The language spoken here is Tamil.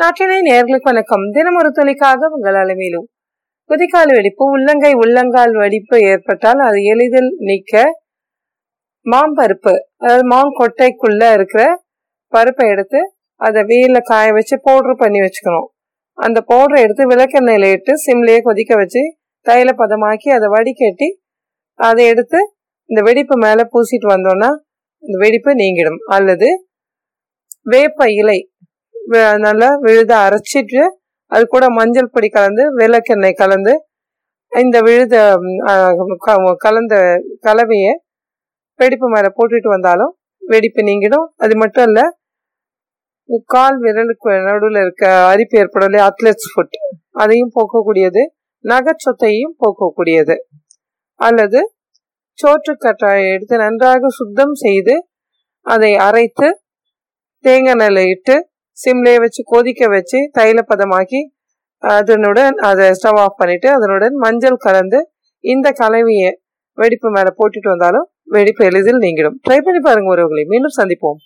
நாட்டினை நேர்களுக்கு வணக்கம். தினம் ஒரு துளிக்காக உங்கள் அலைமையிலும். குதிக்கால் வெடிப்பு உள்ளங்கை உள்ளங்கால் வெடிப்பு ஏற்பட்டால் அது எளிதில் நீக்க மாம்பருப்பு அதாவது மாங்கொட்டைக்குள்ள இருக்கிற பருப்பை எடுத்து அதை வெயில காய வச்சு பவுட்ரு பண்ணி வச்சுக்கணும். அந்த பவுடரை எடுத்து விளக்கெண்ணெயில இட்டு சிம்லேயே கொதிக்க வச்சு தைல பதமாக்கி அதை வடிகட்டி அதை எடுத்து இந்த வெடிப்பு மேலே பூசிட்டு வந்தோம்னா இந்த வெடிப்பு நீங்கிடும். அல்லது வேப்ப இலை நல்லா விழுத அரைச்சிட்டு அது கூட மஞ்சள் பொடி கலந்து விளக்கெண்ணெய் கலந்து இந்த விழுத க- கலந்த கலவையை வெடிப்பு மேலே போட்டுட்டு வந்தாலும் வெடிப்பு நீங்கிடும். அது மட்டும் இல்லை கால் விரலுக்கு நடுவில் இருக்க அரிப்பு ஏற்படல அத்லெட்ஸ் ஃபுட் அதையும் போக்கக்கூடியது. நகைச்சொத்தையும் போக்கக்கூடியது. அல்லது சோற்றுக்கற்றாயை எடுத்து நன்றாக சுத்தம் செய்து அதை அரைத்து தேங்காய் நெல்லை இட்டு சிம்லேயே வச்சு கொதிக்க வச்சு தைலப்பதமாக்கி அதனுடன் அதை ஸ்டவ் ஆஃப் பண்ணிட்டு அதனுடன் மஞ்சள் கலந்து இந்த கலவையை வெடிப்பு மேலே போட்டுட்டு வந்தாலும் வெடிப்பு எளிதில் நீங்கிடும். ட்ரை பண்ணி பாருங்க உறவுகளை. மீண்டும் சந்திப்போம்.